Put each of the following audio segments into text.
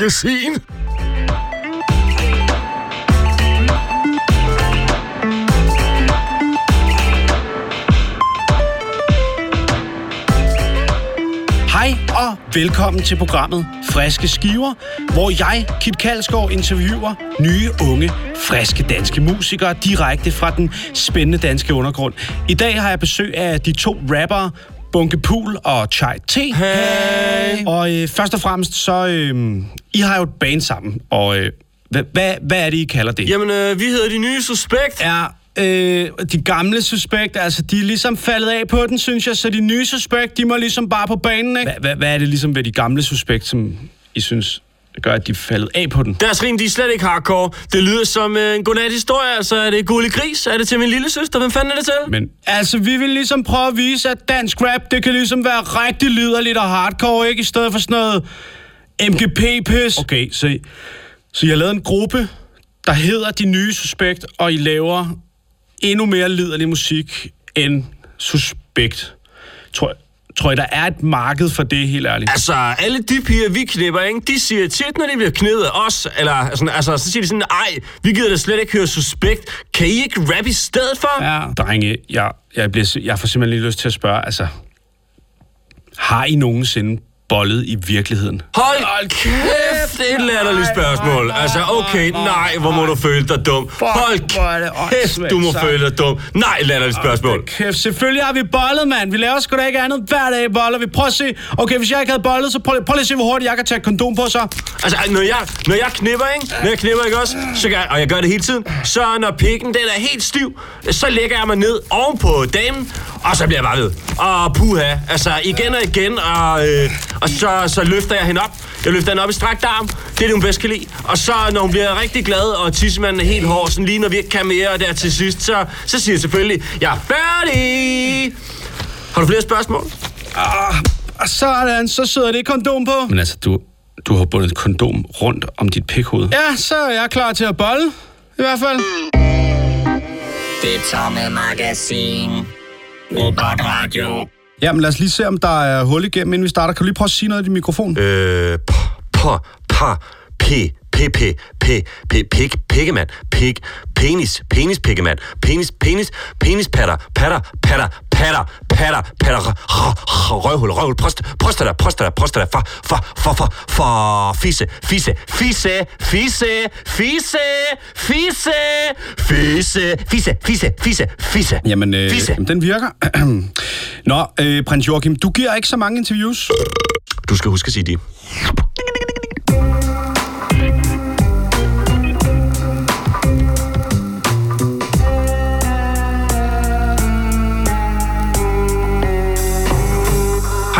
magasin. Hej og velkommen til programmet Friske Skiver, hvor jeg, Kit Kalsgaard, interviewer nye, unge, friske danske musikere direkte fra den spændende danske undergrund. I dag har jeg besøg af de to rappere, Bunke Pool og Chai T. Hey. Og øh, først og fremmest, så... Øh, I har jo et band sammen, og øh, hvad, hvad, hvad er det, I kalder det? Jamen, øh, vi hedder De Nye Suspekt. er øh, de gamle suspekter, altså de er ligesom faldet af på den, synes jeg, så de nye suspekt, de må ligesom bare på banen, ikke? Hvad, hvad, hvad er det ligesom ved de gamle suspekt, som I synes gør, at de er faldet af på den? Deres rim, de er slet ikke hardcore. Det lyder som øh, en godnat-historie. Altså, er det Gulli Gris? Er det til min lille søster? Hvem fanden er det til? Men altså, vi vil ligesom prøve at vise, at dansk rap, det kan ligesom være rigtig liderligt og hardcore, ikke? I stedet for sådan noget MGP-pis. Okay, så, så jeg har lavet en gruppe, der hedder De Nye Suspekt, og I laver endnu mere liderlig musik end Suspekt. Tror, tror I, der er et marked for det, helt ærligt? Altså, alle de piger, vi knipper, ikke? de siger tit, når de bliver knippet af os, eller sådan, altså, så siger de sådan, ej, vi gider da slet ikke høre suspekt. Kan I ikke rap i stedet for? Ja, drenge, jeg, jeg, bliver, jeg får simpelthen lige lyst til at spørge, altså, har I nogensinde bollet i virkeligheden? Hold kæft, det er et latterligt spørgsmål. Altså, okay, nej, hvor må du føle dig dum. Hold kæft, du må føle dig dum. Nej, latterligt spørgsmål. Kæft, selvfølgelig har vi bollet, mand. Vi laver sgu da ikke andet. Hver dag boller vi. Prøv at se. Okay, hvis jeg ikke havde bollet, så prøv, prøv lige at se, hvor hurtigt jeg kan tage kondom på så. Altså, når jeg, når jeg knipper, ikke? Når jeg knipper, ikke også? Så gør, og jeg gør det hele tiden. Så når pikken, den er helt stiv, så lægger jeg mig ned oven på damen, og så bliver jeg bare ved. Og puha, altså igen og igen, og, øh, og så, så løfter jeg hende op. Jeg løfter hende op i strakt arm. Det er det, hun bedst kan lide. Og så, når hun bliver rigtig glad, og tissemanden er helt hård, sådan lige når vi ikke kan mere, og der til sidst, så, så siger jeg selvfølgelig, jeg er færdig. Har du flere spørgsmål? Og sådan, så sidder det kondom på. Men altså, du, du har bundet et kondom rundt om dit pikhoved. Ja, så er jeg klar til at bolle. I hvert fald. Det tomme magasin. Robot Radio. Jamen, lad os lige se, om der er hul igennem, inden vi starter. Kan du lige prøve at sige noget i din mikrofon? Øh, p, p, p, p, p, p, p, pik, pikkemand, pik, penis, penis, pikkemand, penis, penis, penis, patter, patter, patter, patter, patter, patter, røvhul, røvhul, prost, prostata, prostata, prostata, for, for, for, for, for, fisse, fisse, fisse, fisse, fisse, fisse, fisse, fisse, fisse, fisse, fisse, Jamen, øh, fisse. den virker. Nå, øh, prins Joachim, du giver ikke så mange interviews. Du skal huske at sige de.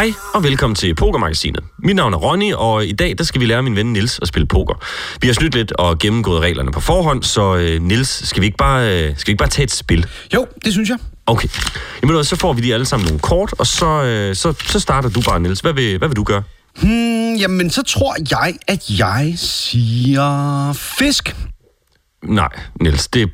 Hej og velkommen til Pokermagasinet. Mit navn er Ronny, og i dag der skal vi lære min ven Nils at spille poker. Vi har snydt lidt og gennemgået reglerne på forhånd, så øh, Nils, skal vi, ikke bare, øh, skal vi ikke bare tage et spil? Jo, det synes jeg. Okay. Jamen, så får vi lige alle sammen nogle kort, og så, øh, så, så starter du bare, Nils. Hvad vil, hvad vil du gøre? Hmm, jamen, så tror jeg, at jeg siger fisk. Nej, Niels, det...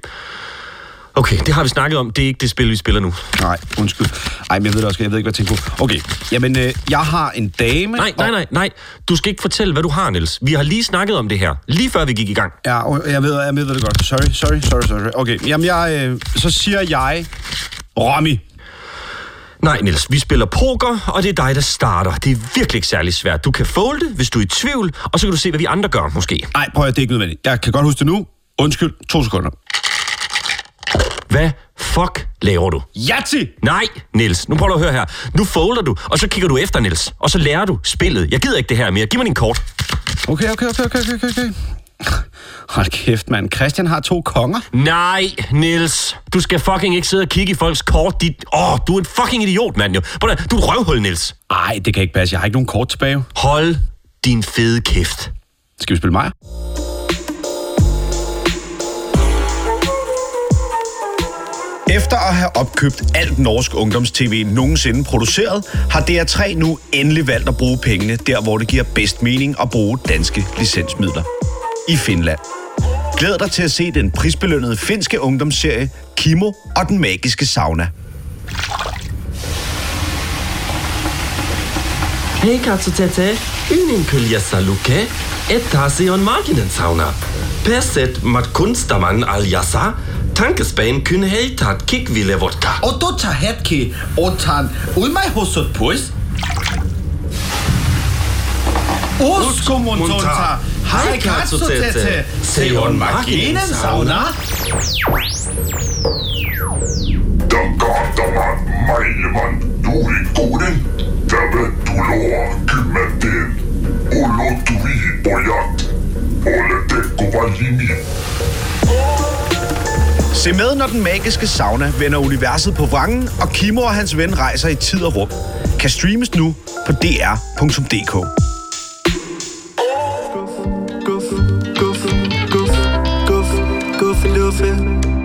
Okay, det har vi snakket om. Det er ikke det spil, vi spiller nu. Nej, undskyld. Ej, men jeg ved det også, jeg ved ikke, hvad jeg tænker på. Okay, jamen, øh, jeg har en dame... Nej, nej, og- nej, nej. Du skal ikke fortælle, hvad du har, Niels. Vi har lige snakket om det her, lige før vi gik i gang. Ja, og jeg ved, jeg ved det godt. Sorry, sorry, sorry, sorry. Okay, jamen, jeg, øh, så siger jeg... Romy. Nej, Niels, vi spiller poker, og det er dig, der starter. Det er virkelig ikke særlig svært. Du kan folde, hvis du er i tvivl, og så kan du se, hvad vi andre gør, måske. Nej, prøv at det er ikke nødvendigt. Jeg kan godt huske det nu. Undskyld, to sekunder. Hvad fuck laver du? Yatzy! Nej, Niels, nu prøver du at høre her. Nu folder du, og så kigger du efter, Niels. Og så lærer du spillet. Jeg gider ikke det her mere. Giv mig din kort. Okay, okay, okay, okay, okay, okay. Hold kæft, mand. Christian har to konger. Nej, Nils. Du skal fucking ikke sidde og kigge i folks kort. Dit... Åh, oh, du er en fucking idiot, mand. Jo. Prøv at- Du er et røvhul, Nils. Ej, det kan ikke passe. Jeg har ikke nogen kort tilbage. Hold din fede kæft. Skal vi spille mig? Have opkøbt alt norsk ungdomstv nogensinde produceret, har DR3 nu endelig valgt at bruge pengene der, hvor det giver bedst mening at bruge danske licensmidler. I Finland. Glæd dig til at se den prisbelønnede finske ungdomsserie Kimo og den magiske sauna. Hej Katso tete, Ynin kyllä saluke, etasi on maginen sauna. Perset mat kunstaman al tankespejen kun heltat kikvilevodka. Och då tar hetki och tan ulmai hosot puls. Oskumuntunta, halkatsutete, seon makinen sauna. Tagataman maailman juurikkuuden tervetuloa kymmenteen ulottuviin pojat. Olette kova nimi. Oh! Se med, når den magiske sauna vender universet på vrangen, og Kimo og hans ven rejser i tid og rum. Kan streames nu på dr.dk. Guf, guffe. Guffe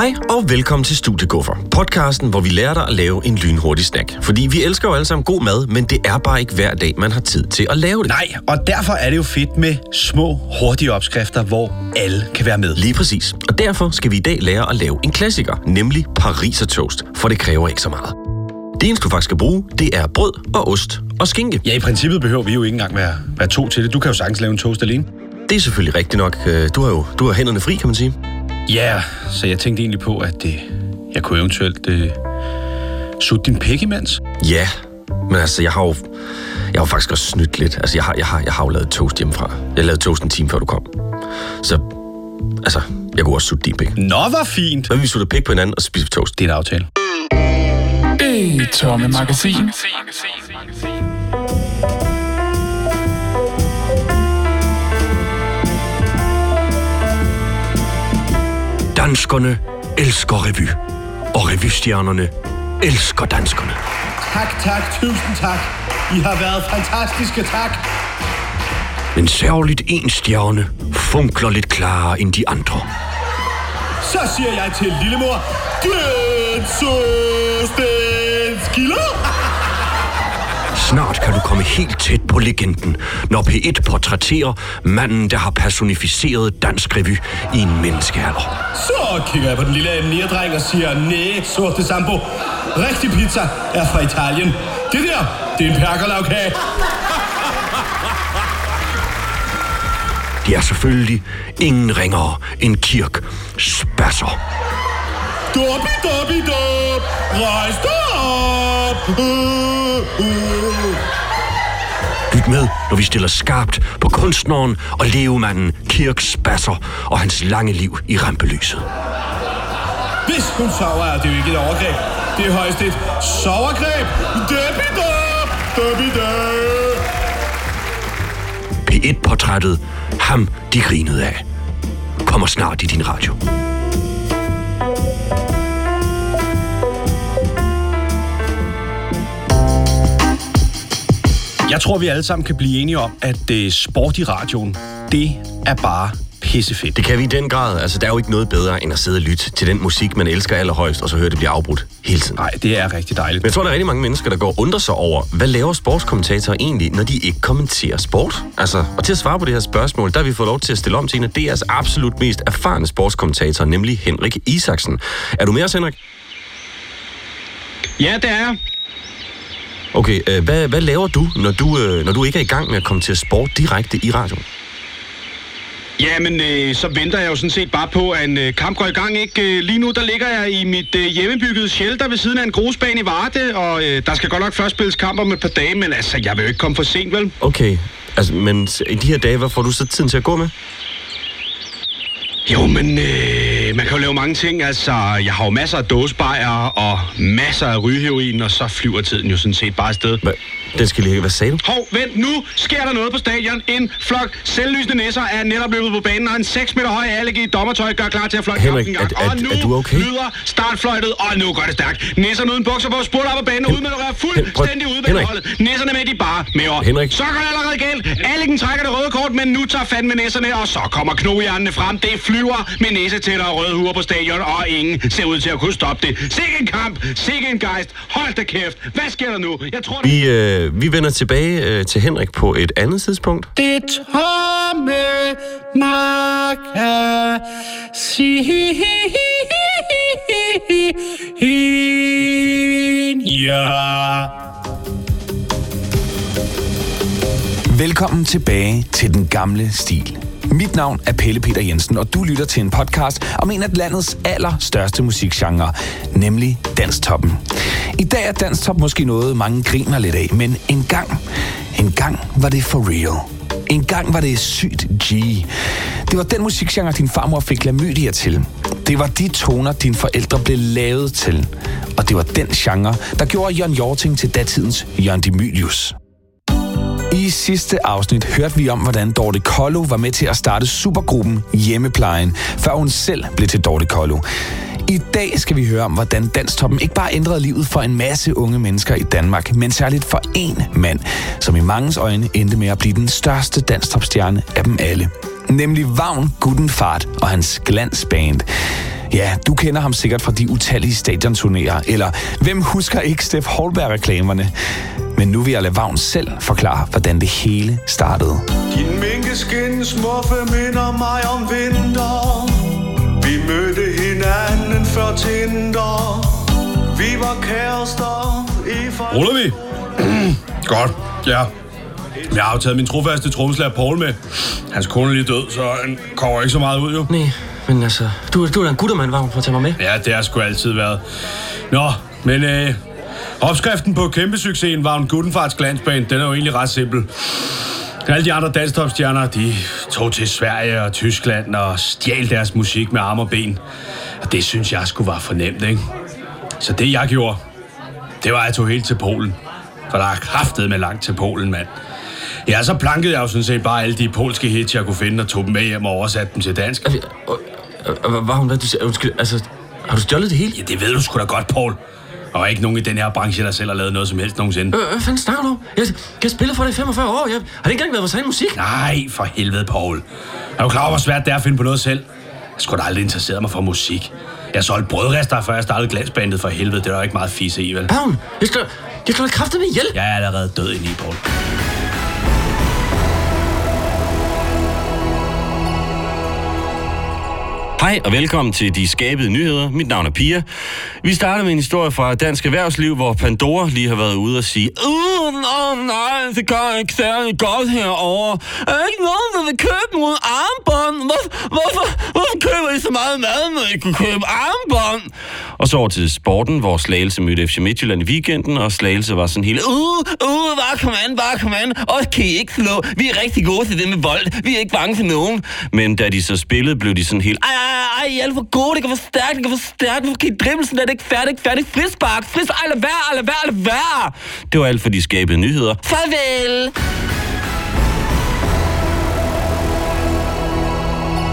Hej og velkommen til Studieguffer, podcasten, hvor vi lærer dig at lave en lynhurtig snack. Fordi vi elsker jo alle sammen god mad, men det er bare ikke hver dag, man har tid til at lave det. Nej, og derfor er det jo fedt med små, hurtige opskrifter, hvor alle kan være med. Lige præcis. Og derfor skal vi i dag lære at lave en klassiker, nemlig Pariser toast, for det kræver ikke så meget. Det eneste, du faktisk skal bruge, det er brød og ost og skinke. Ja, i princippet behøver vi jo ikke engang være, være to til det. Du kan jo sagtens lave en toast alene. Det er selvfølgelig rigtigt nok. Øh, Du har jo du har hænderne fri, kan man sige. Ja, så jeg tænkte egentlig på, at det, jeg kunne eventuelt øh, sutte din pik imens. Ja, men altså, jeg har jo, jeg har jo faktisk også snydt lidt. Altså, jeg har, jeg har, jeg har jo lavet toast hjemmefra. Jeg lavede toast en time, før du kom. Så, altså, jeg kunne også sutte din pik. Nå, hvor fint. Vil vi sutte pik på hinanden og spise toast? Det er en aftale. Det tomme magasin. Danskerne elsker revy. Og revystjernerne elsker danskerne. Tak, tak, tusind tak. I har været fantastiske, tak. Men særligt en stjerne funkler lidt klarere end de andre. Så siger jeg til lillemor, den skiller. Snart kan du komme helt tæt på legenden, når P1 portrætterer manden, der har personificeret dansk revy i en menneskealder. Så kigger jeg på den lille nierdreng og siger, nej, sorte sambo. Rigtig pizza er fra Italien. Det der, det er en perkerlavkage. Det er selvfølgelig ingen ringere end Kirk Spasser. Dobby, dobby, dob. Rejs dig op. Uh, uh. Lyt med, når vi stiller skarpt på kunstneren og levemanden Kirk Spasser og hans lange liv i rampelyset. Hvis hun sover, er det jo ikke et overgreb. Det er højst et sovergreb. Dobby, dob. Dobby, dob. P1-portrættet Ham, de grinede af. Kommer snart i din radio. Jeg tror, vi alle sammen kan blive enige om, at øh, sport i radioen, det er bare pissefedt. Det kan vi i den grad. Altså, der er jo ikke noget bedre, end at sidde og lytte til den musik, man elsker allerhøjst, og så høre det blive afbrudt hele tiden. Nej, det er rigtig dejligt. Men jeg tror, der er rigtig mange mennesker, der går og undrer sig over, hvad laver sportskommentatorer egentlig, når de ikke kommenterer sport? Altså, og til at svare på det her spørgsmål, der har vi fået lov til at stille om til en af DR's absolut mest erfarne sportskommentatorer, nemlig Henrik Isaksen. Er du med os, Henrik? Ja, det er jeg. Okay, øh, hvad, hvad laver du, når du, øh, når du ikke er i gang med at kommentere sport direkte i radioen? Jamen, øh, så venter jeg jo sådan set bare på, at en øh, kamp går i gang, ikke? Øh, lige nu, der ligger jeg i mit øh, hjemmebyggede shelter ved siden af en grusbane i Varde, og øh, der skal godt nok først spilles kamp om et par dage, men altså, jeg vil jo ikke komme for sent, vel? Okay, altså, men i de her dage, hvad får du så tiden til at gå med? Jo, men øh, man kan jo lave mange ting. Altså, jeg har jo masser af dåsebajer og masser af rygeheroin, og så flyver tiden jo sådan set bare afsted. Hvad, den skal lige, hvad sagde du? Hov, vent, nu sker der noget på stadion. En flok selvlysende næsser er netop løbet på banen, og en 6 meter høj alge i dommertøj gør klar til at fløjte Henrik, kampen er- er- og nu er du okay? lyder startfløjtet, og nu går det stærkt. Næsserne uden bukser på, spurter op på banen, og udmelder fuldstændig ude Henrik. holdet. Næsserne med de bare med år. Henrik. Så går det allerede galt. Alligen trækker det røde kort, men nu tager fandme næsserne, og så kommer knohjernene frem. Det flyver med næsetænder og røde huer på stadion, og ingen ser ud til at kunne stoppe det. Sikke en kamp, sikke en gejst. Hold da kæft. Hvad sker der nu? Jeg tror, Vi, øh, vi vender tilbage øh, til Henrik på et andet tidspunkt. Det tomme magasin. Ja. Velkommen tilbage til den gamle stil. Mit navn er Pelle Peter Jensen, og du lytter til en podcast om en af landets allerstørste musikgenre, nemlig Danstoppen. I dag er Danstop måske noget, mange griner lidt af, men en gang, en gang var det for real. En gang var det sygt G. Det var den musikgenre, din farmor fik klamydia til. Det var de toner, dine forældre blev lavet til. Og det var den genre, der gjorde Jørgen Jorting til datidens Jørgen Demilius. I sidste afsnit hørte vi om, hvordan Dorte Kollo var med til at starte supergruppen Hjemmeplejen, før hun selv blev til Dorte Kollo. I dag skal vi høre om, hvordan Danstoppen ikke bare ændrede livet for en masse unge mennesker i Danmark, men særligt for én mand, som i mangens øjne endte med at blive den største danstopstjerne af dem alle. Nemlig Vagn Guttenfart og hans glansband. Ja, du kender ham sikkert fra de utallige stadionturnéer, eller hvem husker ikke Steff Holberg-reklamerne? Men nu vil jeg lade Vagn selv forklare, hvordan det hele startede. Din minkeskin smuffe minder mig om vinter Vi mødte hinanden før Tinder Vi var kærester i for... Ruller vi? Godt, ja. Jeg har jo taget min trofaste trommeslager Paul med. Hans kone er lige død, så han kommer ikke så meget ud, jo. Nej, men altså, du, du er da en guttermand, Vagn, for at tage mig med. Ja, det har sgu altid været. Nå, men øh, opskriften på kæmpe succesen var en Guttenfarts glansbane. Den er jo egentlig ret simpel. Alle de andre danstopstjerner, de tog til Sverige og Tyskland og stjal deres musik med arme og ben. Og det synes jeg skulle var fornemt, ikke? Så det jeg gjorde, det var, at jeg tog helt til Polen. For der er kraftet med langt til Polen, mand. Ja, så plankede jeg jo sådan set bare alle de polske hits, jeg kunne finde, og tog dem med hjem og oversatte dem til dansk. Vagn, hvad du sagde? Undskyld, altså, har du stjålet det hele? Ja, det ved du sgu da godt, Paul. Og ikke nogen i den her branche, der selv har lavet noget som helst nogensinde. Øh, hvad fanden snakker du? Jeg, jeg spiller for dig i 45 år. Jeg, har det ikke engang været vores egen musik? Nej, for helvede, Paul. Er du klar over, hvor svært det er at finde på noget selv? Jeg skulle da aldrig interesseret mig for musik. Jeg solgte brødrester, før jeg startede glansbandet for helvede. Det var ikke meget fisse i, vel? Vagn, jeg slår, jeg slår kraftet med ihjel. Jeg er allerede død ind i, Paul. Hej og velkommen til De Skabede Nyheder. Mit navn er Pia. Vi starter med en historie fra Dansk Erhvervsliv, hvor Pandora lige har været ude og sige øh, Uh, no, nej, det gør ikke særlig godt herovre. Er der ikke nogen, der vil købe nogle armbånd? Hvor, hvorfor, hvorfor køber I så meget mad, når I kunne købe armbånd? Og så over til sporten, hvor Slagelse mødte FC Midtjylland i weekenden, og Slagelse var sådan helt, Uh, uh, bare kom an, bare kom an. Og kan I ikke slå? Vi er rigtig gode til det med vold. Vi er ikke bange for nogen. Men da de så spillede, blev de sådan helt Ej, ej, ej, I er alt for gode, det går for stærkt, det går for stærkt, hvorfor kan I drible sådan, er det ikke færdigt, ikke færdigt, frispark, fris, ej, lad være, lad være, lad være. Det var alt for de skabede nyheder. Farvel!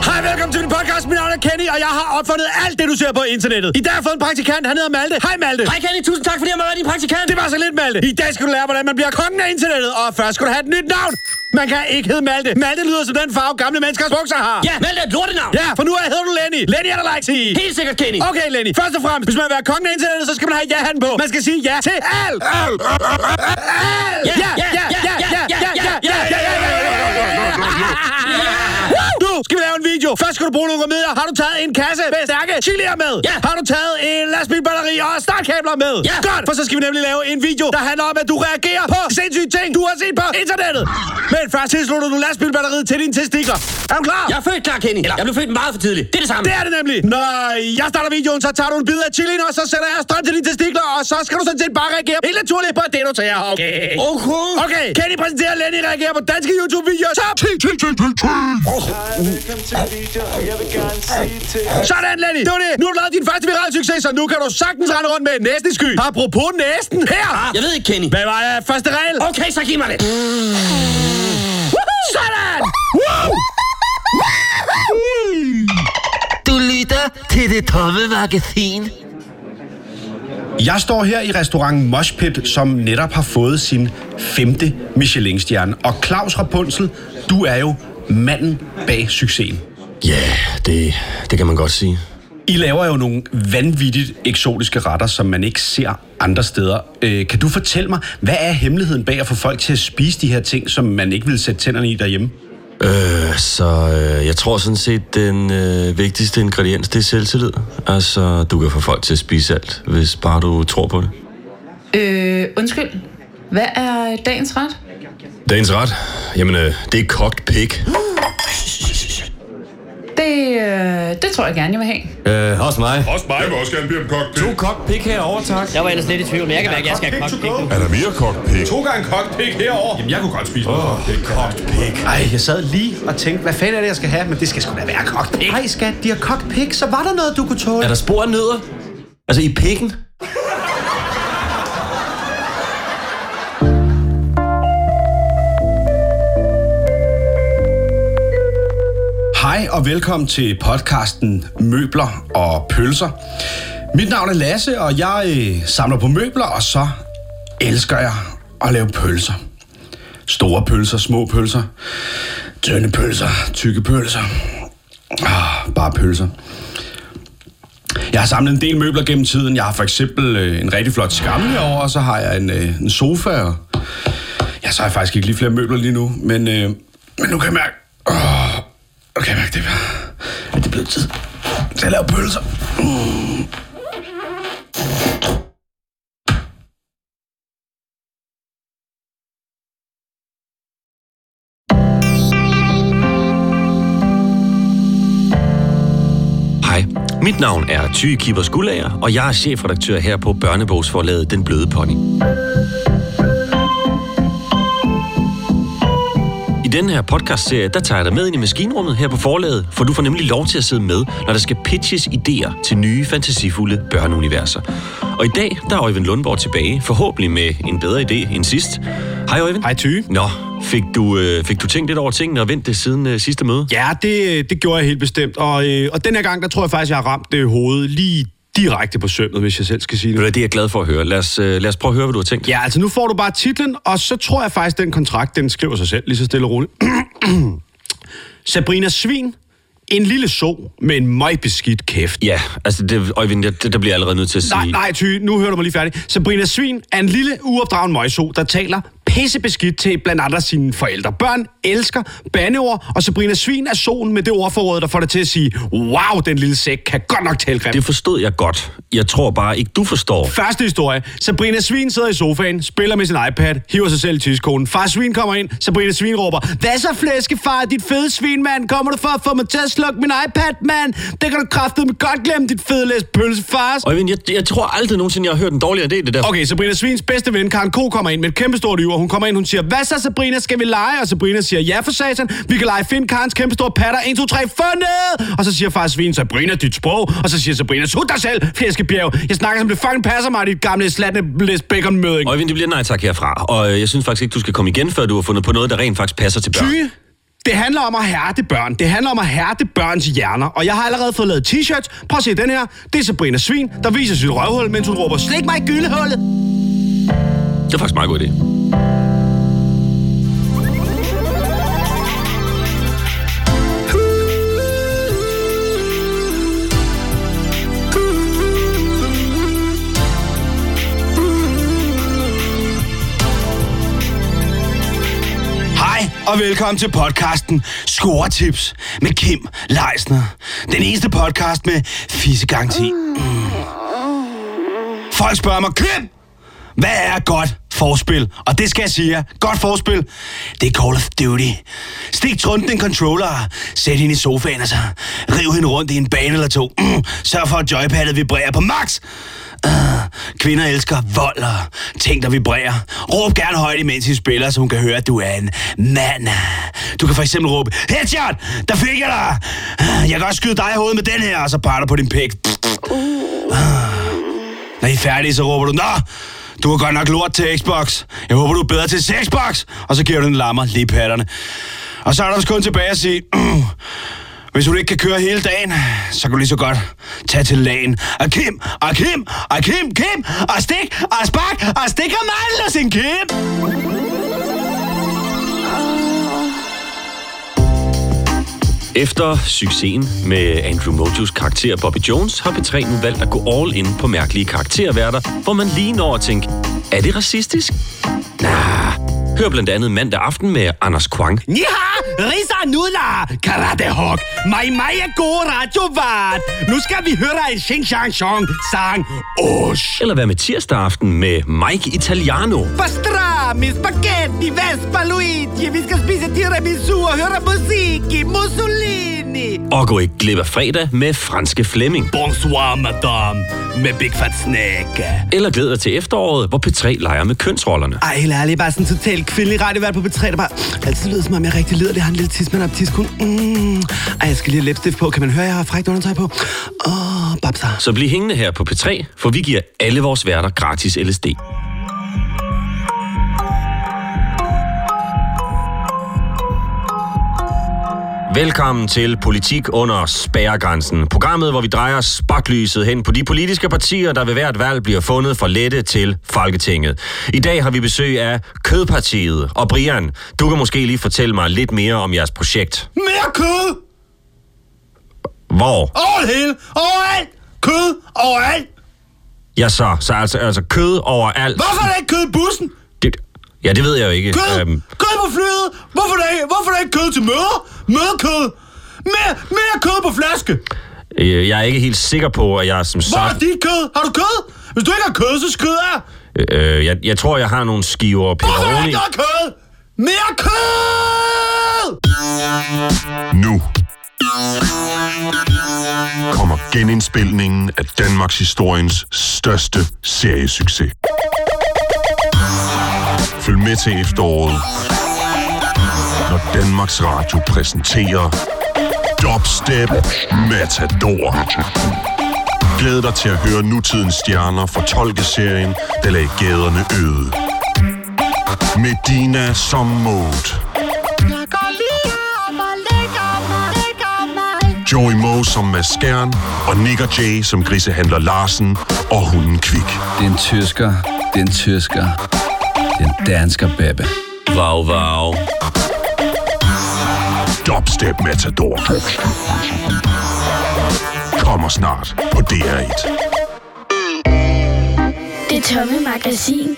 Hej, velkommen til min podcast. Mit navn er Kenny, og jeg har opfundet alt det, du ser på internettet. I dag har jeg fået en praktikant. Han hedder Malte. Hej, Malte. Hej Kenny, tusind tak, fordi jeg må være din praktikant. Det var så lidt, Malte. I dag skal du lære, hvordan man bliver kongen af internettet. Og først skal du have et nyt navn. Man kan ikke hedde Malte. Malte lyder som den farve, gamle menneskers bukser har. Ja, Malte er et lortenavn. Ja, for nu er hedder du Lenny. Lenny er der like sige. Helt sikkert, Kenny. Okay, Lenny. Først og fremmest, hvis man vil være kongen af internettet, så skal man have ja-hatten på. Man skal sige ja til alt. Alt. Ja, ja, ja, ja, ja, ja, ja, ja, ja, ja, Nu skal vi lave en video. Først skal du bruge nogle remedier. Har du taget en kasse med stærke chilier med? Ja. Har du taget en lastbilbatteri og startkabler med? Ja. Godt, for så skal vi nemlig lave en video, der handler om, at du reagerer på sindssyge ting, du har set på internettet. Men først tilslutter du lastbilbatteriet til dine testikler. Er du klar? Jeg er født klar, Kenny. Eller, jeg blev født meget for tidligt. Det er det samme. Det er det nemlig. Når jeg starter videoen, så tager du en bid af chilien, og så sætter jeg strøm til dine testikler, og så skal du sådan set bare reagere helt naturligt på det, du tager. Okay. Okay. Okay, Kenny præsenterer Lenny reagerer på danske YouTube-videoer. Så... Sådan, Lenny. Det var det. Nu har du lavet din første viral succes, så nu kan du sagtens rende rundt med næsten sky. Apropos næsten. Her. Jeg ved ikke, Kenny. Hvad var øh, første regel? Okay, så giv mig det. Sådan. Wow. Du lytter til det tomme magasin. Jeg står her i restaurant Moshpit, som netop har fået sin femte Michelin-stjerne. Og Claus Rapunzel, du er jo manden bag succesen. Ja, yeah, det, det kan man godt sige. I laver jo nogle vanvittigt eksotiske retter, som man ikke ser andre steder. Øh, kan du fortælle mig, hvad er hemmeligheden bag at få folk til at spise de her ting, som man ikke vil sætte tænderne i derhjemme? Øh, så øh, jeg tror sådan set, den øh, vigtigste ingrediens, det er selvtillid. Altså, du kan få folk til at spise alt, hvis bare du tror på det. Øh, undskyld. Hvad er dagens ret? Dagens ret? Jamen, øh, det er kogt pig. Det, øh, det tror jeg gerne, jeg vil have. Øh, også mig. Også mig vil også gerne bede om kogt pig. To kogt pik herovre, tak. Jeg var ellers lidt i tvivl, men jeg kan mærke, at jeg skal have kogt pik nu. Er der mere kogt pig? To gange kogt pig herovre. Jamen, jeg kunne godt spise noget oh, kogt pig. Kogt pig. Ej, jeg sad lige og tænkte, hvad fanden er det, jeg skal have? Men det skal sgu da være kogt pig. Ej, skat, de har kogt pig, så var der noget, du kunne tåle. Er der spor af nødder? Altså i pikken? Hej og velkommen til podcasten Møbler og Pølser. Mit navn er Lasse, og jeg øh, samler på møbler, og så elsker jeg at lave pølser. Store pølser, små pølser, tynde pølser, tykke pølser. Ah, bare pølser. Jeg har samlet en del møbler gennem tiden. Jeg har for eksempel øh, en rigtig flot skammel herovre, og så har jeg en, øh, en sofa. Og ja, så har jeg faktisk ikke lige flere møbler lige nu, men, øh, men nu kan jeg mærke... Åh, nu kan jeg mærke, det er, at det er blevet tid til at lave pølser. Mm. Mit navn er Thy Kibers Gullager, og jeg er chefredaktør her på børnebogsforlaget Den Bløde Pony. I denne her podcastserie, der tager jeg dig med ind i maskinrummet her på forlaget, for du får nemlig lov til at sidde med, når der skal pitches idéer til nye, fantasifulde børneuniverser. Og i dag, der er Øjvind Lundborg tilbage, forhåbentlig med en bedre idé end sidst. Hej Øjvind. Hej Ty. Nå, fik du, øh, fik du tænkt lidt over tingene og vendt det siden øh, sidste møde? Ja, det, det gjorde jeg helt bestemt. Og, øh, og den her gang, der tror jeg faktisk, jeg har ramt det hoved lige direkte på sømmet, hvis jeg selv skal sige det. Det er jeg glad for at høre. Lad os, øh, lad os prøve at høre, hvad du har tænkt. Ja, altså nu får du bare titlen, og så tror jeg faktisk, den kontrakt, den skriver sig selv, lige så stille og roligt. Sabrina Svin, en lille so med en møgbeskidt kæft. Ja, altså det, Øjvind, det, det bliver jeg allerede nødt til at sige. Nej, nej, Ty, nu hører du mig lige færdig. Sabrina Svin er en lille, uopdragen møgso, der taler pissebeskidt til blandt andet sine forældre. Børn elsker bandeord, og Sabrina Svin er solen med det ordforråd, der får det til at sige, wow, den lille sæk kan godt nok tale grimt. Det forstod jeg godt. Jeg tror bare ikke, du forstår. Første historie. Sabrina Svin sidder i sofaen, spiller med sin iPad, hiver sig selv i tidskonen. Far Svin kommer ind, Sabrina Svin råber, Hvad så flæskefar, dit fede svin, mand? Kommer du for at få mig til at slukke min iPad, mand? Det kan du kraftedeme godt glemme, dit fede læs pølsefars. Øjvind, jeg, jeg tror aldrig nogensinde, jeg har hørt en dårligere idé, det der. Okay, Sabrina Svins bedste ven, Karen Ko, kommer ind med et kæmpestort yver. Hun kommer ind, hun siger, hvad så Sabrina, skal vi lege? Og Sabrina siger, ja for satan, vi kan lege find Karens kæmpestore patter. 1, 2, 3, fundet! Og så siger far Svin, Sabrina, dit sprog. Og så siger Sabrina, sut dig selv, flæskebjerg. Jeg snakker som det fucking passer mig, dit gamle slatne læs bacon møding. Øjvind, det bliver nej tak herfra. Og øh, jeg synes faktisk ikke, du skal komme igen, før du har fundet på noget, der rent faktisk passer til børn. Ty, det handler om at hærde børn. Det handler om at hærde børns hjerner. Og jeg har allerede fået lavet t-shirts. Prøv at se den her. Det er Sabrina Svin, der viser sit røvhul, mens hun råber, slik mig i gyldehullet. Det er faktisk meget god idé. Og velkommen til podcasten Scoretips med Kim Leisner. Den eneste podcast med fissegaranti. Mm. Folk spørger mig, Kim, hvad er godt forspil? Og det skal jeg sige jer. Godt forspil, det er Call of Duty. Stik trunden en controller, sæt hende i sofaen og så riv hende rundt i en bane eller to. Mm. Sørg for, at joypadet vibrerer på max. Uh, kvinder elsker vold og ting, der vibrerer. Råb gerne højt, imens I spiller, så hun kan høre, at du er en mand. Du kan for eksempel råbe, Headshot! Der fik jeg dig! Uh, jeg kan også skyde dig i hovedet med den her, og så patter på din pik. Uh. Når I er færdige, så råber du, Nå, du er godt nok lort til Xbox. Jeg håber, du er bedre til Xbox. Og så giver du den lammer lige patterne. Og så er der også kun tilbage at sige, uh, hvis du ikke kan køre hele dagen, så kan du lige så godt tage til lagen. Og Kim, og Kim, og Kim, Kim, og stik, og spark, og stik og mandel sin Kim. Efter succesen med Andrew Mojos karakter Bobby Jones, har P3 nu valgt at gå all in på mærkelige karakterværter, hvor man lige når at tænke, er det racistisk? Nah. Hør blandt andet mandag aften med Anders Kwang. Ja, Risa Nudler, Karate Hawk, mig mig er god radiovart. Nu skal vi høre en Xing Shang Shang sang. Osh. Eller hvad med tirsdag aften med Mike Italiano? Pastrami, spaghetti, Vespa, Luigi. Vi skal spise tiramisu og høre musik i Mussolini. Og gå ikke glip af fredag med franske Flemming. Bonsoir, madame. Med Big Fat Snake. Eller glæd dig til efteråret, hvor P3 leger med kønsrollerne. Ej, helt ærligt, bare sådan en totalt kvindelig radiovært på B3, der bare altid lyder som om jeg er rigtig liderlig. Jeg har en lille tidsmand op tidskun. Mm. Ej, jeg skal lige have læbstift på. Kan man høre, jeg har frækt undertøj på? Åh, oh, babsa. Så bliv hængende her på P3, for vi giver alle vores værter gratis LSD. Velkommen til Politik under spærregrænsen. Programmet, hvor vi drejer spotlyset hen på de politiske partier, der ved hvert valg bliver fundet for lette til Folketinget. I dag har vi besøg af Kødpartiet. Og Brian, du kan måske lige fortælle mig lidt mere om jeres projekt. Mere kød! Hvor? Over det hele! Overalt! Kød! Overalt! Ja, så. Så altså, altså kød overalt. Hvorfor er der ikke kød i bussen? Det, ja, det ved jeg jo ikke. Kød! Øhm, Kød på flyet! Hvorfor er der hvorfor er der ikke kød til møder? Mødekød! Mere, mere kød på flaske! øh, jeg er ikke helt sikker på, at jeg som Hvor er sagt... dit kød? Har du kød? Hvis du ikke har kød, så skyd af! Øh, jeg, jeg tror, jeg har nogle skiver Hvorfor er pepperoni. ikke noget kød? Mere kød! Nu kommer genindspilningen af Danmarks historiens største seriesucces. Følg med til efteråret, Danmarks Radio præsenterer Dubstep Matador. Glæd dig til at høre nutidens stjerner fortolke serien, der lagde gaderne øde. Medina som mode. Joey Moe som Mads Skjern, og Nick og Jay som grisehandler Larsen og hunden Kvik. Det er en tysker. Det er en tysker. Det er en dansker, baby. Wow, wow. Dubstep Matador. Kommer snart på DR1. Det tomme magasin.